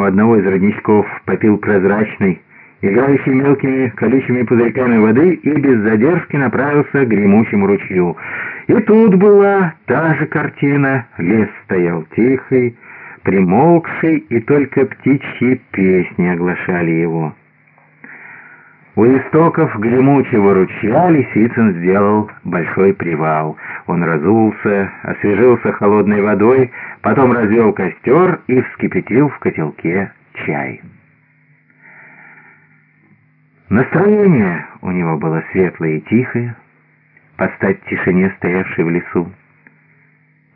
у одного из родничков попил прозрачный, играющий мелкими колючими пузырьками воды и без задержки направился к гремучему ручью. И тут была та же картина. Лес стоял тихий, примолкший, и только птичьи песни оглашали его. У истоков гремучего ручья Лисицын сделал большой привал. Он разулся, освежился холодной водой, потом развел костер и вскипятил в котелке чай. Настроение у него было светлое и тихое, под стать тишине, стоявшей в лесу.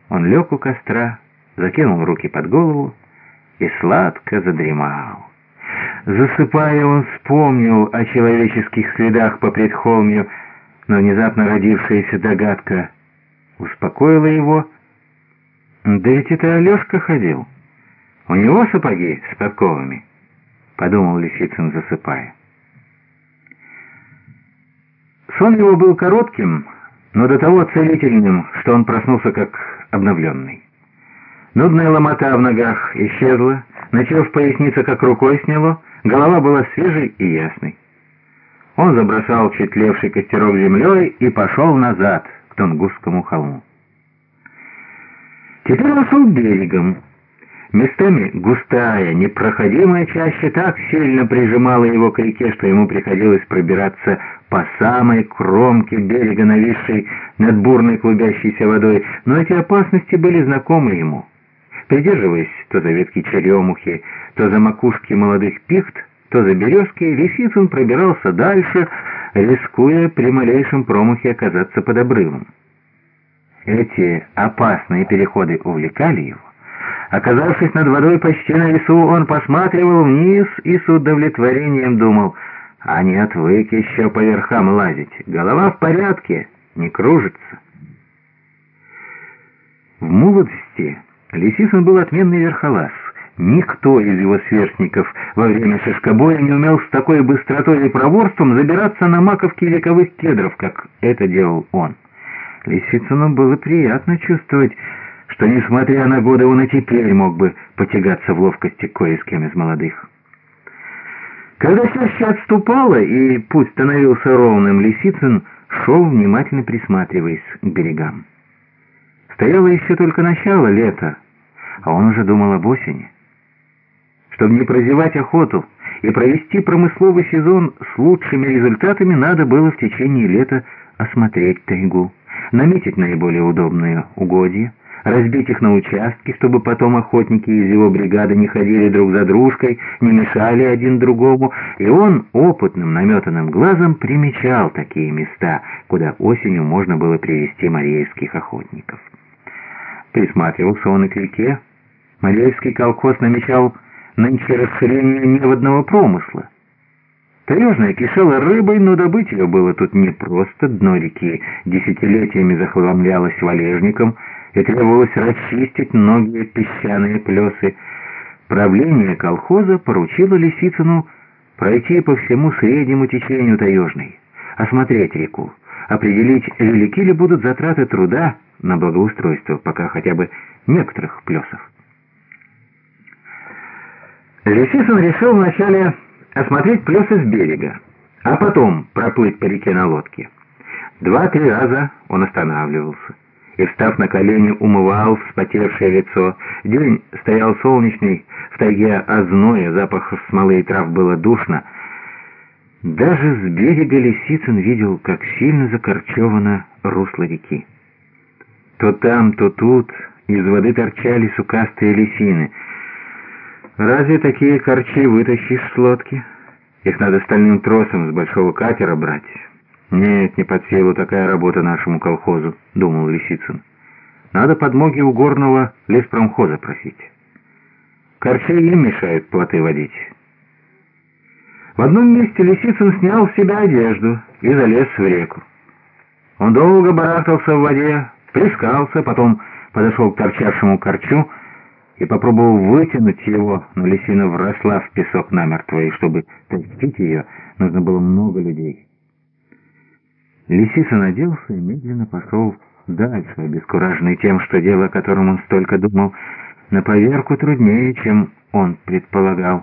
Он лег у костра, закинул руки под голову и сладко задремал. Засыпая, он вспомнил о человеческих следах по предхолмью, но внезапно родившаяся догадка успокоила его. «Да ведь это Алешка ходил. У него сапоги с подковами», — подумал Лисицын, засыпая. Сон его был коротким, но до того целительным, что он проснулся как обновленный. Нудная ломота в ногах исчезла, начав поясница как рукой сняло, голова была свежей и ясной. Он забросал чуть тлевший костерок землей и пошел назад, к Тунгусскому холму. Теперь он шел берегом. Местами густая, непроходимая чаща так сильно прижимала его к реке, что ему приходилось пробираться по самой кромке берега, нависшей над бурной клубящейся водой, но эти опасности были знакомы ему. Придерживаясь то за ветки черемухи, то за макушки молодых пихт, то за березки, Лисицын пробирался дальше, рискуя при малейшем промахе оказаться под обрывом. Эти опасные переходы увлекали его. Оказавшись над водой почти на весу, он посматривал вниз и с удовлетворением думал — а не отвык еще по верхам лазить. Голова в порядке, не кружится. В молодости Лисицын был отменный верхолаз. Никто из его сверстников во время шишкобоя не умел с такой быстротой и проворством забираться на маковки вековых кедров, как это делал он. Лисицыну было приятно чувствовать, что, несмотря на годы, он и теперь мог бы потягаться в ловкости кое с кем из молодых. Когда чаще отступала и путь становился ровным, Лисицын шел, внимательно присматриваясь к берегам. Стояло еще только начало лета, а он уже думал об осени. Чтобы не прозевать охоту и провести промысловый сезон с лучшими результатами, надо было в течение лета осмотреть тайгу, наметить наиболее удобные угодья, разбить их на участки, чтобы потом охотники из его бригады не ходили друг за дружкой, не мешали один другому, и он опытным наметанным глазом примечал такие места, куда осенью можно было привести мареевских охотников. Присматривался он и к реке. Мареевский колхоз намечал нынче расширение неводного промысла. Таежная кишела рыбой, но добыть ее было тут непросто. Дно реки десятилетиями захламлялось валежником — и требовалось расчистить многие песчаные плесы. Правление колхоза поручило Лисицыну пройти по всему среднему течению Таежной, осмотреть реку, определить, велики ли будут затраты труда на благоустройство пока хотя бы некоторых плесов. Лисицын решил вначале осмотреть плесы с берега, а потом проплыть по реке на лодке. Два-три раза он останавливался и, встав на колени, умывал вспотевшее лицо. День стоял солнечный, в тайге озноя, запах смолы и трав было душно. Даже с берега Лисицын видел, как сильно закорчевано русло реки. То там, то тут из воды торчали сукастые лисины. Разве такие корчи вытащишь с лодки? Их надо стальным тросом с большого катера брать». «Нет, не под силу такая работа нашему колхозу», — думал Лисицын. «Надо подмоги у горного леспромхоза просить. Корчей им мешают плоты водить». В одном месте Лисицын снял с себя одежду и залез в реку. Он долго барахтался в воде, плескался, потом подошел к торчавшему корчу и попробовал вытянуть его, но лисина вросла в песок намертво, и чтобы тащить ее, нужно было много людей. Лисица наделся и медленно пошел дальше, обескураженный тем, что дело, о котором он столько думал, на поверку труднее, чем он предполагал.